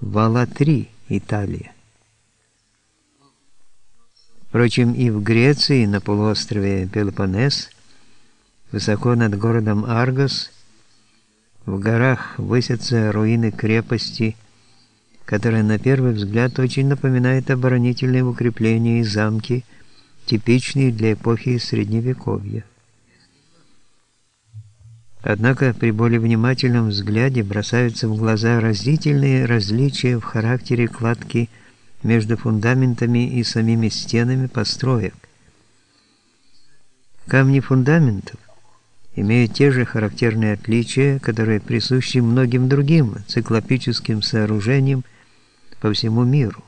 Вала-3, Италия. Впрочем, и в Греции, на полуострове Пелопоннес, высоко над городом Аргос, в горах высятся руины крепости, которая на первый взгляд очень напоминает оборонительные укрепления и замки, типичные для эпохи Средневековья. Однако при более внимательном взгляде бросаются в глаза разительные различия в характере кладки между фундаментами и самими стенами построек. Камни фундаментов имеют те же характерные отличия, которые присущи многим другим циклопическим сооружениям по всему миру.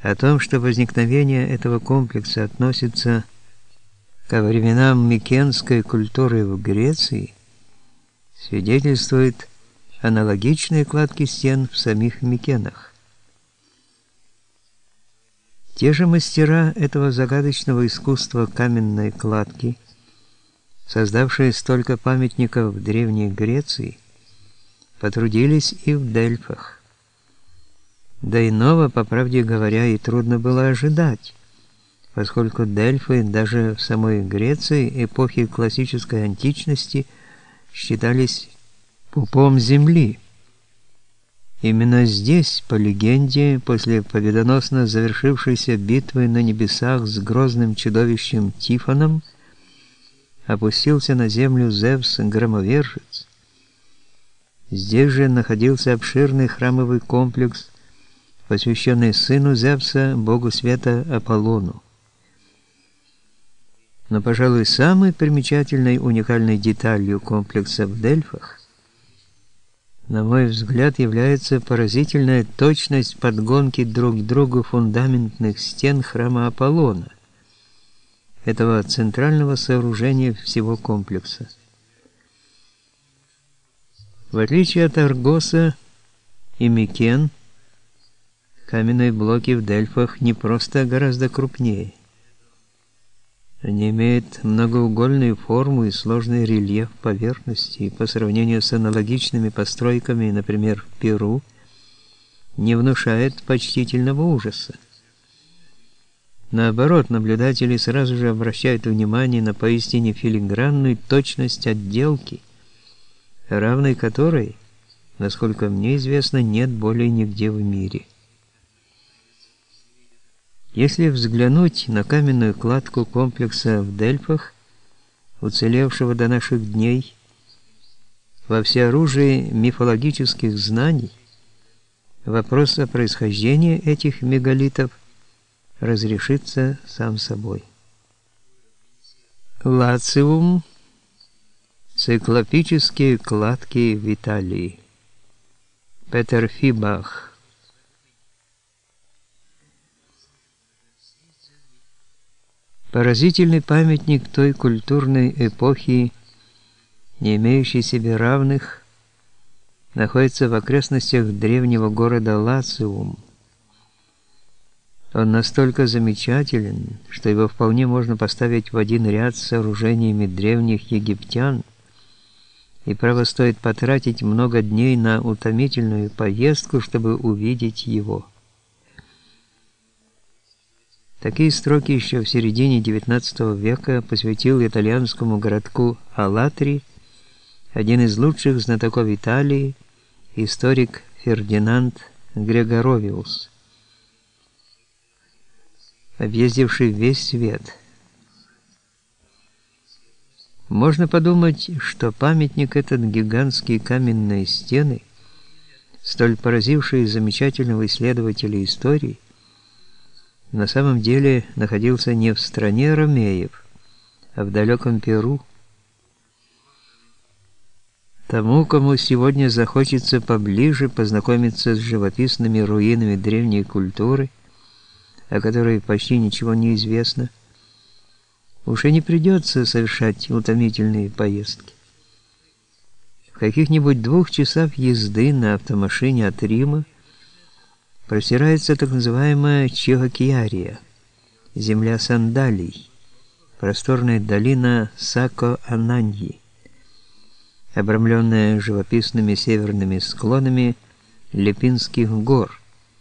О том, что возникновение этого комплекса относится ко временам микенской культуры в Греции, свидетельствует аналогичные кладки стен в самих Микенах. Те же мастера этого загадочного искусства каменной кладки, создавшие столько памятников в Древней Греции, потрудились и в Дельфах. Да иного, по правде говоря, и трудно было ожидать поскольку Дельфы даже в самой Греции эпохи классической античности считались пупом земли. Именно здесь, по легенде, после победоносно завершившейся битвы на небесах с грозным чудовищем Тифоном, опустился на землю Зевс-громовержец. Здесь же находился обширный храмовый комплекс, посвященный сыну Зевса, богу света Аполлону. Но, пожалуй, самой примечательной уникальной деталью комплекса в Дельфах, на мой взгляд, является поразительная точность подгонки друг к другу фундаментных стен храма Аполлона, этого центрального сооружения всего комплекса. В отличие от Аргоса и Микен, каменные блоки в Дельфах не просто гораздо крупнее – они имеют многоугольную форму и сложный рельеф поверхности, и по сравнению с аналогичными постройками, например, в Перу, не внушает почтительного ужаса. Наоборот, наблюдатели сразу же обращают внимание на поистине филигранную точность отделки, равной которой, насколько мне известно, нет более нигде в мире. Если взглянуть на каменную кладку комплекса в Дельфах, уцелевшего до наших дней, во всеоружии мифологических знаний, вопрос о происхождении этих мегалитов разрешится сам собой. Лациум Циклопические кладки в Италии Петер Фибах Поразительный памятник той культурной эпохи, не имеющий себе равных, находится в окрестностях древнего города Лациум. Он настолько замечателен, что его вполне можно поставить в один ряд с сооружениями древних египтян, и право стоит потратить много дней на утомительную поездку, чтобы увидеть его. Такие строки еще в середине XIX века посвятил итальянскому городку Алатри один из лучших знатоков Италии, историк Фердинанд Грегоровиус, объездивший весь свет. Можно подумать, что памятник этот гигантские каменные стены, столь поразившие замечательного исследователя истории, на самом деле находился не в стране ромеев, а в далеком Перу. Тому, кому сегодня захочется поближе познакомиться с живописными руинами древней культуры, о которой почти ничего не известно, уже не придется совершать утомительные поездки. В каких-нибудь двух часах езды на автомашине от Рима простирается так называемая Чехокиария, земля сандалий, просторная долина Сако-Ананьи, обрамленная живописными северными склонами Лепинских гор.